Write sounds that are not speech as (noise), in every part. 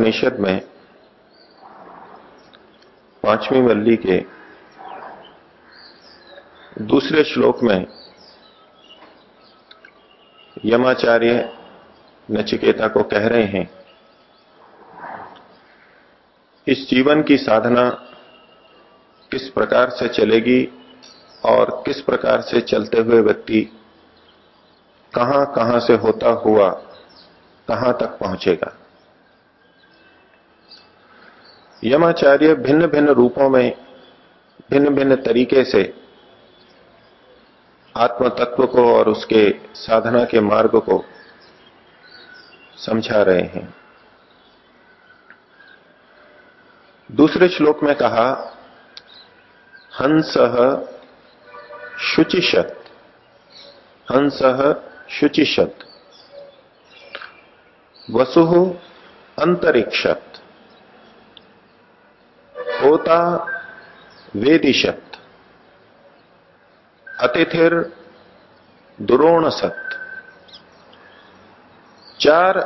कठोपनिषद में पांचवी वल्ली के दूसरे श्लोक में यमाचार्य नचिकेता को कह रहे हैं, इस जीवन की साधना किस प्रकार से चलेगी और किस प्रकार से चलते हुए व्यक्ति कहाँ कहाँ से होता हुआ कहाँ तक पहुंचेगा? यमाचार्य भिन्न भिन्न रूपों में, भिन्न भिन्न तरीके से आत्म तत्व को और उसके साधना के मार्ग को समझा रहे हैं। दूसरे श्लोक में कहा, हंस शुचिशत। हंस शुचिशत। वसु अंतरिक्षत। होता वेदिशत, अतिथिर दुरोणसत। चार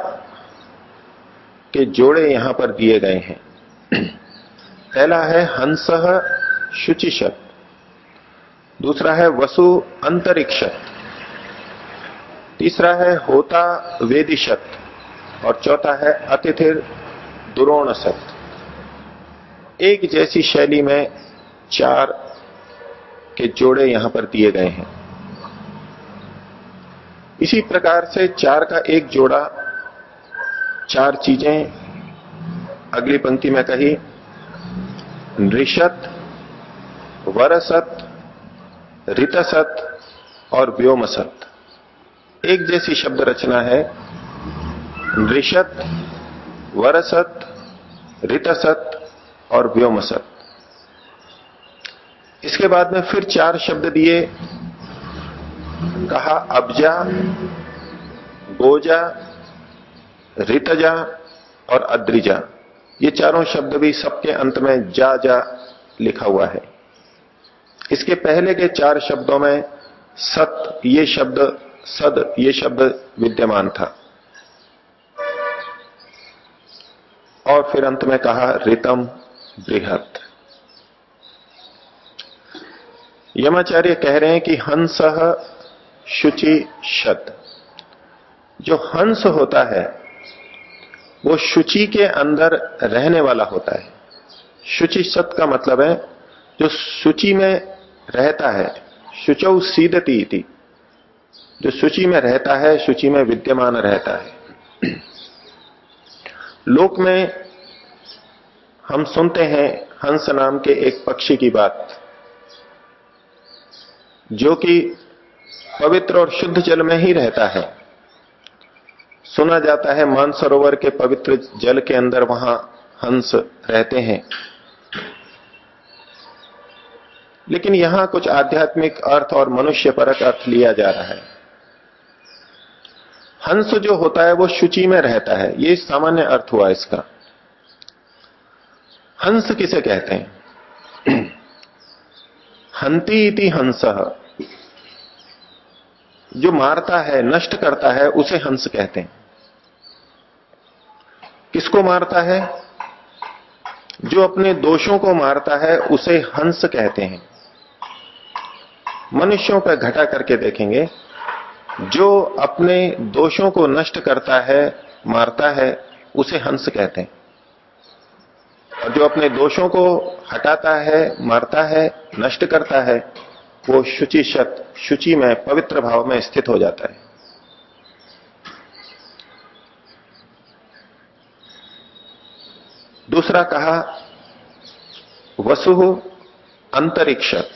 के जोड़े यहाँ पर दिए गए हैं। पहला है हंस शुचिशत, दूसरा है वसु अंतरिक्षत, तीसरा है होता वेदिशत, और चौथा है अतिथिर दुरोणसत। एक जैसी शैली में चार के जोड़े यहाँ पर दिए गए हैं। इसी प्रकार से चार का एक जोड़ा, चार चीज़ें, अगली पंक्ति में कही नृषत वरसत, रितसत और व्योमसत। एक जैसी शब्द रचना है नृषत वरसत, रितसत और व्योमसत इसके बाद में फिर चार शब्द दिए। कहा, अबजा, गोजा, रितजा और अद्रिजा। ये चारों शब्द भी सबके अंत में जा जा लिखा हुआ है। इसके पहले के चार शब्दों में सत ये शब्द, सद ये शब्द विद्यमान था। और फिर अंत में कहा, रितम बृहत यमाचार्य कह रहे हैं कि हंस शुचि शत। जो हंस होता है, वो शुचि के अंदर रहने वाला होता है। शुचि शत का मतलब है, जो शुचि में रहता है, शुचौ सीधती थी जो शुचि में रहता है, शुचि में विद्यमान रहता है। लोक में हम सुनते हैं हंस नाम के एक पक्षी की बात, जो कि पवित्र और शुद्ध जल में ही रहता है। सुना जाता है मानसरोवर के पवित्र जल के अंदर वहाँ हंस रहते हैं। लेकिन यहाँ कुछ आध्यात्मिक अर्थ और मनुष्य परक अर्थ लिया जा रहा है। हंस जो होता है वो शुचि में रहता है। ये सामान्य अर्थ हुआ इसका। हंस किसे कहते हैं? (clears throat) हंती इति हंस। जो मारता है, नष्ट करता है, उसे हंस कहते हैं। किसको मारता है? जो अपने दोषों को मारता है, उसे हंस कहते हैं। मनुष्यों पर घटा करके देखेंगे। जो अपने दोषों को नष्ट करता है, मारता है, उसे हंस कहते हैं। और जो अपने दोषों को हटाता है, मारता है, नष्ट करता है, वो शुचि शत शुचि में पवित्र भाव में स्थित हो जाता है। दूसरा कहा, वसु अंतरिक्षत।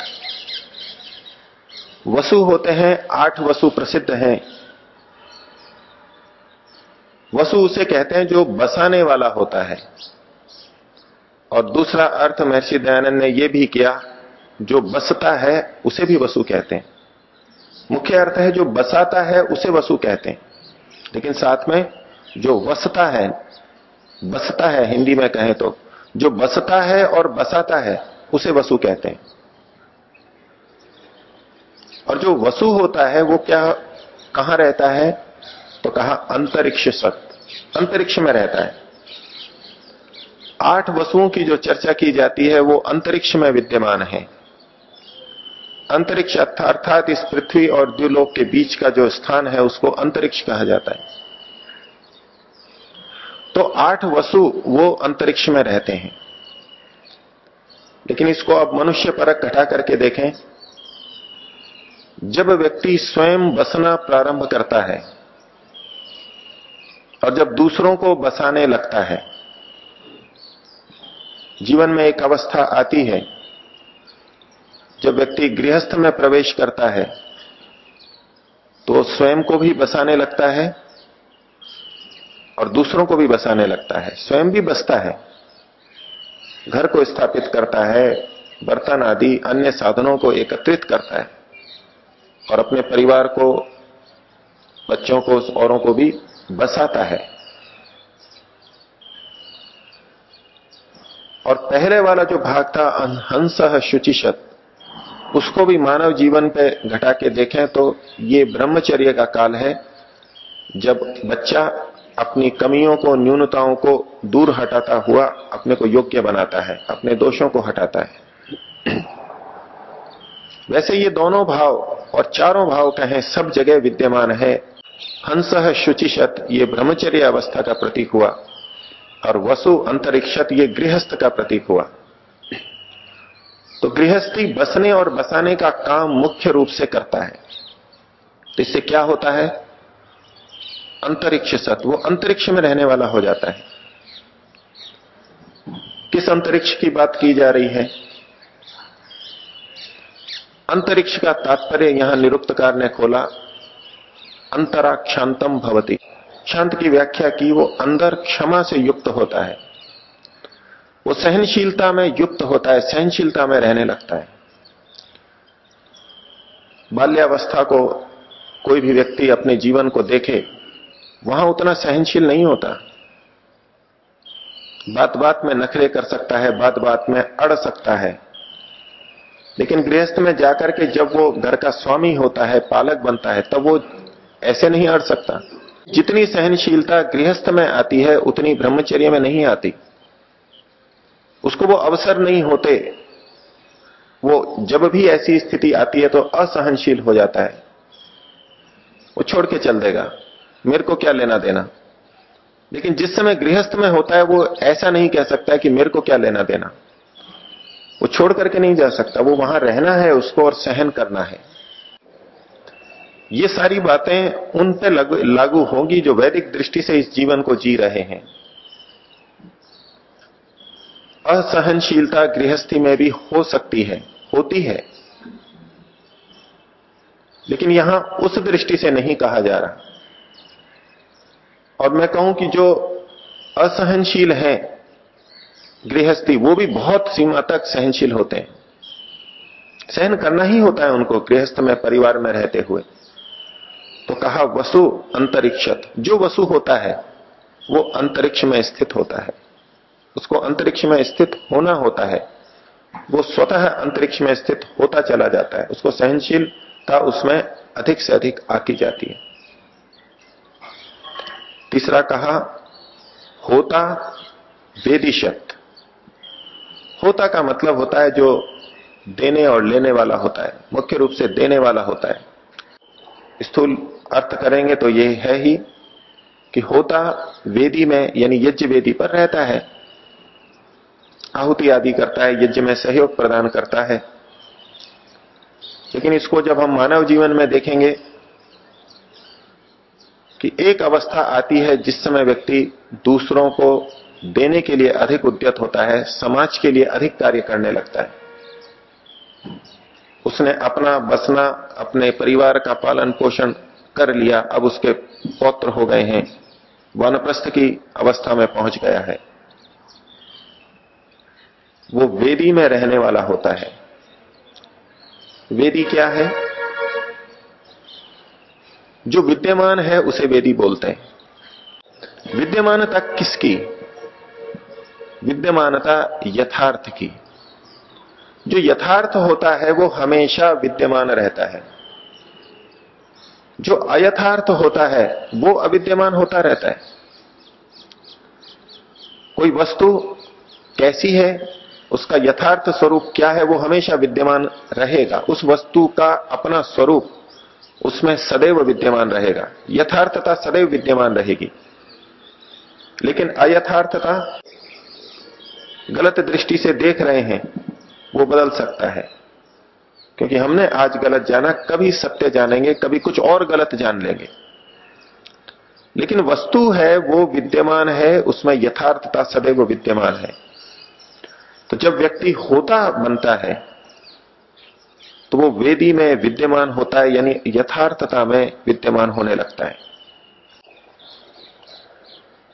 वसु होते हैं, आठ वसु प्रसिद्ध हैं। वसु उसे कहते हैं जो बसाने वाला होता है। और दूसरा अर्थ महर्षि दयानंद ने यह भी किया, जो बसता है, उसे भी वसु कहते हैं। मुख्य अर्थ है, जो बसाता है, उसे वसु कहते हैं। लेकिन साथ में, जो वसता है, बसता है, हिंदी में कहें तो जो बसता है और बसाता है, उसे वसु कहते हैं। और जो वसु होता है, वो क्या, कहाँ रहता है? तो कहा, अंतरिक्ष सत्य अंतरिक्ष में रहता है। आठ वसुओं की जो चर्चा की जाती है, वो अंतरिक्ष में विद्यमान है। अंतरिक्ष अर्थात इस पृथ्वी और द्व्युलोक के बीच का जो स्थान है, उसको अंतरिक्ष कहा जाता है। तो आठ वसु वो अंतरिक्ष में रहते हैं। लेकिन इसको अब मनुष्य परक घटा करके देखें। जब व्यक्ति स्वयं बसना प्रारंभ करता है, और जब दूसरों को बसाने लगता है जीवन में एक अवस्था आती है, जब व्यक्ति गृहस्थ में प्रवेश करता है तो स्वयं को भी बसाने लगता है और दूसरों को भी बसाने लगता है। स्वयं भी बसता है, घर को स्थापित करता है, बर्तन आदि अन्य साधनों को एकत्रित करता है और अपने परिवार को, बच्चों को, औरों को भी बसाता है। और पहले वाला जो भाग था हंस शुचिशत, उसको भी मानव जीवन पे घटा के देखें तो ये ब्रह्मचर्य का काल है। जब बच्चा अपनी कमियों को, न्यूनताओं को दूर हटाता हुआ अपने को योग्य बनाता है, अपने दोषों को हटाता है। वैसे ये दोनों भाव और चारों भाव कहें सब जगह विद्यमान है। हंस शुचिशत ये ब्रह्मचर्य अवस्था का प्रतीक हुआ। और वसु अंतरिक्षत ये गृहस्थ का प्रतीक हुआ। तो गृहस्थी बसने और बसाने का काम मुख्य रूप से करता है। तो इससे क्या होता है? अंतरिक्ष सत वो अंतरिक्ष में रहने वाला हो जाता है। किस अंतरिक्ष की बात की जा रही है? अंतरिक्ष का तात्पर्य यहाँ निरुक्तकार ने खोला, अंतराक्षांतम भवती। शांत की व्याख्या की, वो अंदर क्षमा से युक्त होता है। वो सहनशीलता में युक्त होता है, सहनशीलता में रहने लगता है। बाल्यावस्था को कोई भी व्यक्ति अपने जीवन को देखे, वहाँ उतना सहनशील नहीं होता। बात बात में नखरे कर सकता है बात बात में अड़ सकता है। लेकिन गृहस्थ में जाकर के जब वो घर का स्वामी होता है, पालक बनता है, तब वो ऐसे नहीं अड़ सकता। जितनी सहनशीलता गृहस्थ में आती है, उतनी ब्रह्मचर्य में नहीं आती। उसको वो अवसर नहीं होते। वो जब भी ऐसी स्थिति आती है तो असहनशील हो जाता है। वो छोड़ के चल देगा। मेरे को क्या लेना देना? लेकिन जिस समय गृहस्थ में होता है, वो ऐसा नहीं कह सकता कि मेरे को क्या लेना देना। वो छोड़ करके नहीं जा सकता। वो वहाँ रहना है, उसको और सहन करना है। ये सारी बातें उन पे लागू होंगी जो वैदिक दृष्टि से इस जीवन को जी रहे हैं। असहनशीलता गृहस्थी में भी हो सकती है, होती है। लेकिन यहाँ उस दृष्टि से नहीं कहा जा रहा। और मैं कहूँ कि जो असहनशील है, गृहस्थी, वो भी बहुत सीमा तक सहनशील होते हैं। सहन करना ही होता है उनको, गृहस्थ में, परिवार में रहते हुए। तो कहा, वसु अंतरिक्षत। जो वसु होता है, वो अंतरिक्ष में स्थित होता है। उसको अंतरिक्ष में स्थित होना होता है। वो स्वतः अंतरिक्ष में स्थित होता चला जाता है। उसको सहनशीलता उसमें अधिक से अधिक आती जाती है। तीसरा कहा, होता वेदिशत। होता का मतलब होता है जो देने और लेने वाला होता है। मुख्य रूप से देने वाला होता है। स्थूल अर्थ करेंगे तो ये है ही कि होता वेदी में, यानी यज्ञ वेदी पर रहता है। आहुति आदि करता है, यज्ञ में सहयोग प्रदान करता है। लेकिन इसको जब हम मानव जीवन में देखेंगे कि एक अवस्था आती है जिस समय व्यक्ति दूसरों को देने के लिए अधिक उद्यत होता है, समाज के लिए अधिक कार्य करने लगता है। उसने अपना बसना, अपने परिवार का पालन पोषण कर लिया, अब उसके पौत्र हो गए हैं। वनप्रस्थ की अवस्था में पहुँच गया है। वो वेदी में रहने वाला होता है। वेदी क्या है? जो विद्यमान है, उसे वेदी बोलते हैं। विद्यमानता किसकी? विद्यमानता यथार्थ की। जो यथार्थ होता है, वो हमेशा विद्यमान रहता है। जो अयथार्थ होता है, वो अविद्यमान होता रहता है। कोई वस्तु कैसी है, उसका यथार्थ स्वरूप क्या है, वो हमेशा विद्यमान रहेगा। उस वस्तु का अपना स्वरूप, उसमें सदैव विद्यमान रहेगा। यथार्थता सदैव विद्यमान रहेगी। लेकिन अयथार्थता गलत दृष्टि से देख रहे हैं, वो बदल सकता है। क्योंकि हमने आज गलत जाना, कभी सत्य जानेंगे, कभी कुछ और गलत जान लेंगे। लेकिन वस्तु है, वो विद्यमान है, उसमें यथार्थता सदैव विद्यमान है। तो जब व्यक्ति होता बनता है तो वो वेदी में विद्यमान होता है, यानी यथार्थता में विद्यमान होने लगता है।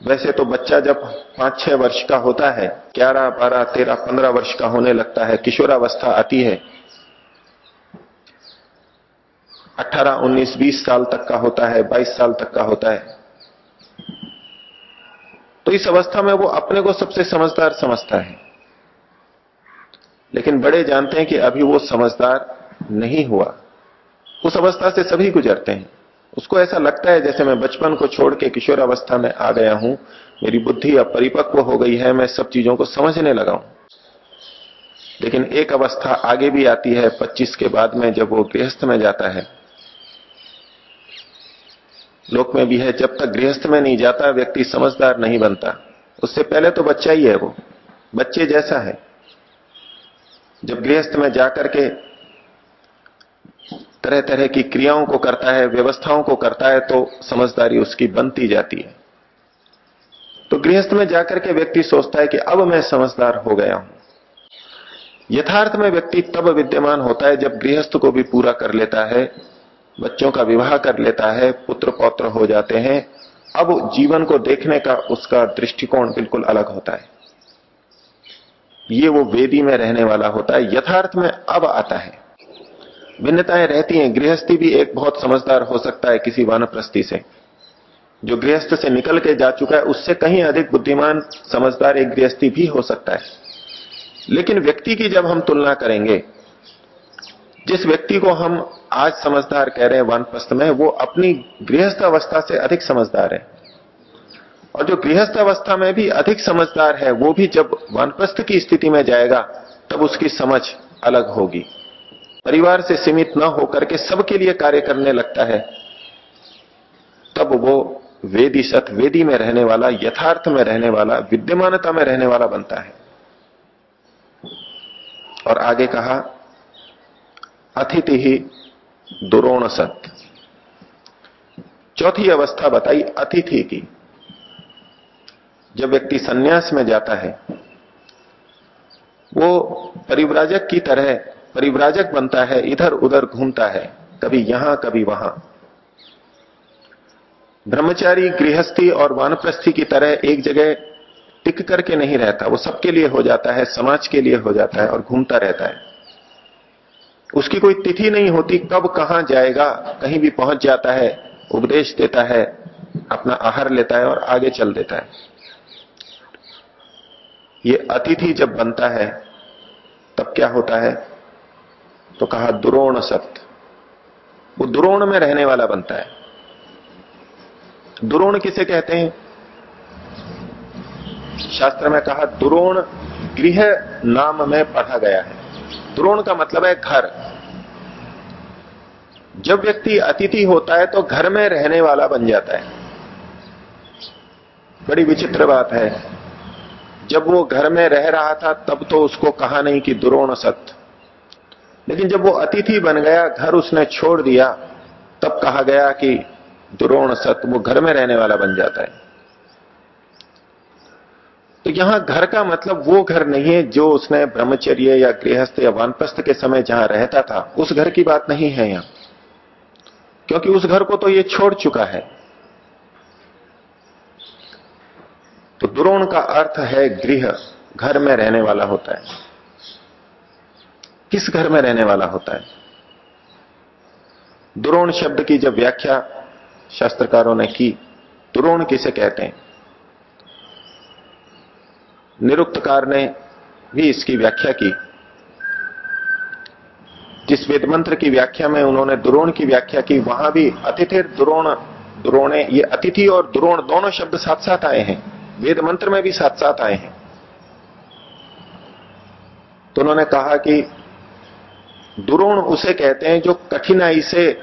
वैसे तो बच्चा जब पाँच छह वर्ष का होता है, ग्यारह, बारह, तेरह, पंद्रह वर्ष का होने लगता है, किशोरावस्था आती है अठारह, उन्नीस, बीस साल तक का होता है, बाईस साल तक का होता है। तो इस अवस्था में वो अपने को सबसे समझदार समझता है। लेकिन बड़े जानते हैं कि अभी वो समझदार नहीं हुआ। उस अवस्था से सभी गुजरते हैं। उसको ऐसा लगता है जैसे मैं बचपन को छोड़ के किशोर अवस्था में आ गया हूँ। मेरी बुद्धि अब परिपक्व हो गई है, मैं सब चीज़ों को समझने लगा हूँ। लेकिन एक अवस्था आगे भी आती है 25 के बाद में जब वो गृहस्थ में जाता है लोक में भी है, जब तक गृहस्थ में नहीं जाता, व्यक्ति समझदार नहीं बनता। उससे पहले तो बच्चा ही है वो। बच्चे जैसा है। जब गृहस्थ में जाकर के तरह तरह की क्रियाओं को करता है, व्यवस्थाओं को करता है तो समझदारी उसकी बनती जाती है। तो गृहस्थ में जाकर के व्यक्ति सोचता है कि अब मैं समझदार हो गया हूँ। यथार्थ में व्यक्ति तब विद्यमान होता है जब गृहस्थ को भी पूरा कर लेता है बच्चों का विवाह कर लेता है पुत्र पौत्र हो जाते हैं। अब जीवन को देखने का उसका दृष्टिकोण बिल्कुल अलग होता है। ये वो वेदी में रहने वाला होता है, यथार्थ में अब आता है। भिन्नताएँ रहती हैं, गृहस्थी भी एक बहुत समझदार हो सकता है किसी वानप्रस्थी से। जो गृहस्थ से निकल के जा चुका है, उससे कहीं अधिक बुद्धिमान, समझदार एक गृहस्थी भी हो सकता है। लेकिन व्यक्ति की जब हम तुलना करेंगे जिस व्यक्ति को हम आज समझदार कह रहे हैं वानप्रस्थ में, वो अपनी गृहस्थ अवस्था से अधिक समझदार है। और जो गृहस्थ अवस्था में भी अधिक समझदार है, वो भी जब वानप्रस्थ की स्थिति में जाएगा, तब उसकी समझ अलग होगी। परिवार से सीमित न होकर के सबके लिए कार्य करने लगता है, तब वो वेदी सत वेदी में रहने वाला, यथार्थ में रहने वाला, विद्यमानता में रहने वाला बनता है। और आगे कहा अतिथि ही दुरोण सत चौथी अवस्था बताई अतिथि की। जब व्यक्ति सन्यास में जाता है, वो परिव्राजक की तरह परिव्राजक बनता है इधर उधर घूमता है, कभी यहाँ, कभी वहाँ। ब्रह्मचारी, गृहस्थी और वानप्रस्थी की तरह एक जगह टिक करके नहीं रहता, वो सबके लिए हो जाता है, समाज के लिए हो जाता है और घूमता रहता है। उसकी कोई तिथि नहीं होती कब कहाँ जाएगा, कहीं भी पहुँच जाता है, उपदेश देता है, अपना आहार लेता है और आगे चल देता है। ये अतिथि जब बनता है, तब क्या होता है? तो कहा द्रोण सत्य वो द्रोण में रहने वाला बनता है। द्रोण किसे कहते हैं? शास्त्र में कहा, द्रोण गृह नाम में पढ़ा गया है। द्रोण का मतलब है घर। जब व्यक्ति अतिथि होता है तो घर में रहने वाला बन जाता है। बड़ी विचित्र बात है। जब वो घर में रह रहा था, तब तो उसको कहा नहीं कि द्रोण सत्य। लेकिन जब वो अतिथि बन गया, घर उसने छोड़ दिया, तब कहा गया कि द्रोण सत वो घर में रहने वाला बन जाता है। तो यहाँ घर का मतलब वो घर नहीं है जो उसने ब्रह्मचर्य या गृहस्थ या वानप्रस्थ के समय जहाँ रहता था। उस घर की बात नहीं है यहाँ। क्योंकि उस घर को तो ये छोड़ चुका है। तो द्रोण का अर्थ है गृह, घर में रहने वाला होता है। किस घर में रहने वाला होता है? द्रोण शब्द की जब व्याख्या शास्त्रकारों ने की, द्रोण किसे कहते हैं? निरुक्तकार ने भी इसकी व्याख्या की। जिस वेद मंत्र की व्याख्या में उन्होंने द्रोण की व्याख्या की, वहाँ भी अतिथि द्रोण, द्रोणे, ये अतिथि और द्रोण दोनों शब्द साथ साथ आए हैं। वेद मंत्र में भी साथ साथ आए हैं। तो उन्होंने कहा कि दुरोण उसे कहते हैं जो कठिनाई से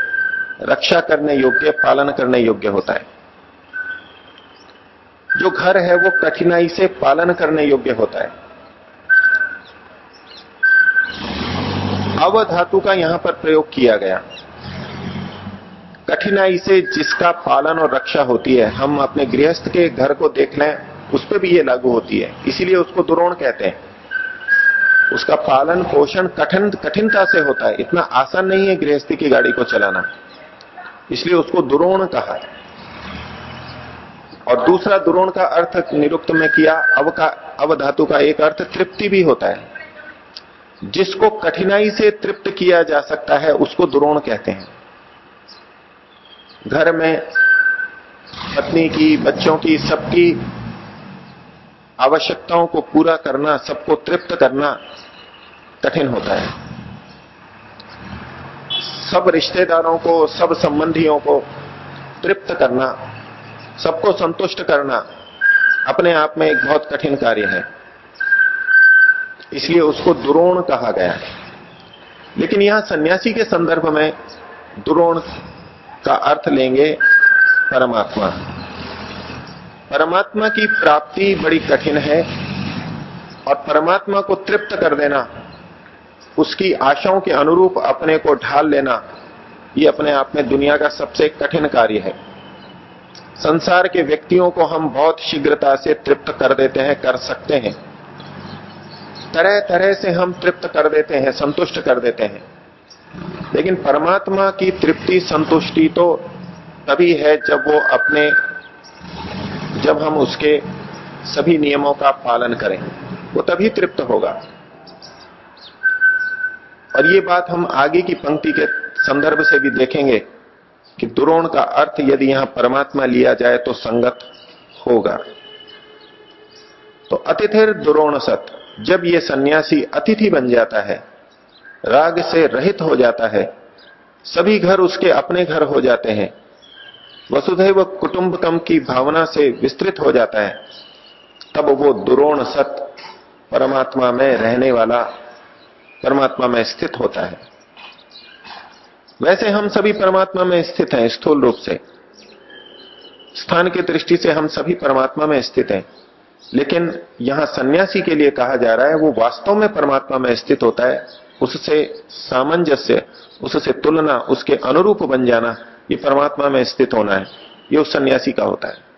रक्षा करने योग्य, पालन करने योग्य होता है। जो घर है वो कठिनाई से पालन करने योग्य होता है। अवधातु का यहाँ पर प्रयोग किया गया। कठिनाई से जिसका पालन और रक्षा होती है, हम अपने गृहस्थ के घर को देख लें, उस पर भी ये लागू होती है। इसीलिए उसको दुरोण कहते हैं। उसका पालन पोषण कठिन, कठिनता से होता है। इतना आसान नहीं है गृहस्थी की गाड़ी को चलाना। इसलिए उसको दुरोण कहा है। और दूसरा दुरोण का अर्थ निरुक्त में किया, अव का अवधातु का एक अर्थ तृप्ति भी होता है। जिसको कठिनाई से तृप्त किया जा सकता है, उसको दुरोण कहते हैं। घर में पत्नी की, बच्चों की, सबकी आवश्यकताओं को पूरा करना, सबको तृप्त करना कठिन होता है। सब रिश्तेदारों को, सब संबंधियों को तृप्त करना सबको संतुष्ट करना अपने आप में एक बहुत कठिन कार्य है। इसलिए उसको दुरोण कहा गया है। लेकिन यहाँ सन्यासी के संदर्भ में दुरोण का अर्थ लेंगे परमात्मा। परमात्मा की प्राप्ति बड़ी कठिन है और परमात्मा को तृप्त कर देना, उसकी आशाओं के अनुरूप अपने को ढाल लेना, ये अपने आप में दुनिया का सबसे कठिन कार्य है। संसार के व्यक्तियों को हम बहुत शीघ्रता से तृप्त कर देते हैं, कर सकते हैं। तरह तरह से हम तृप्त कर देते हैं, संतुष्ट कर देते हैं। लेकिन परमात्मा की तृप्ति, संतुष्टि तो तभी है जब वो अपने, जब हम उसके सभी नियमों का पालन करें। वो तभी तृप्त होगा। और ये बात हम आगे की पंक्ति के संदर्भ से भी देखेंगे। कि दुरोण का अर्थ यदि यहाँ परमात्मा लिया जाए तो संगत होगा। तो अतिथिर दुरोण सत, जब ये सन्यासी अतिथि बन जाता है, राग से रहित हो जाता है, सभी घर उसके अपने घर हो जाते हैं, वसुधैव कुटुंबकम की भावना से विस्तृत हो जाता है, तब वो दुरोण सत परमात्मा में रहने वाला, परमात्मा में स्थित होता है। वैसे हम सभी परमात्मा में स्थित हैं, स्थूल रूप से। स्थान की दृष्टि से हम सभी परमात्मा में स्थित हैं। लेकिन यहाँ सन्यासी के लिए कहा जा रहा है, वो वास्तव में परमात्मा में स्थित होता है, उससे सामंजस्य, उससे तुलना, उसके अनुरूप बन जाना, ये परमात्मा में स्थित होना है। ये उस सन्यासी का होता है।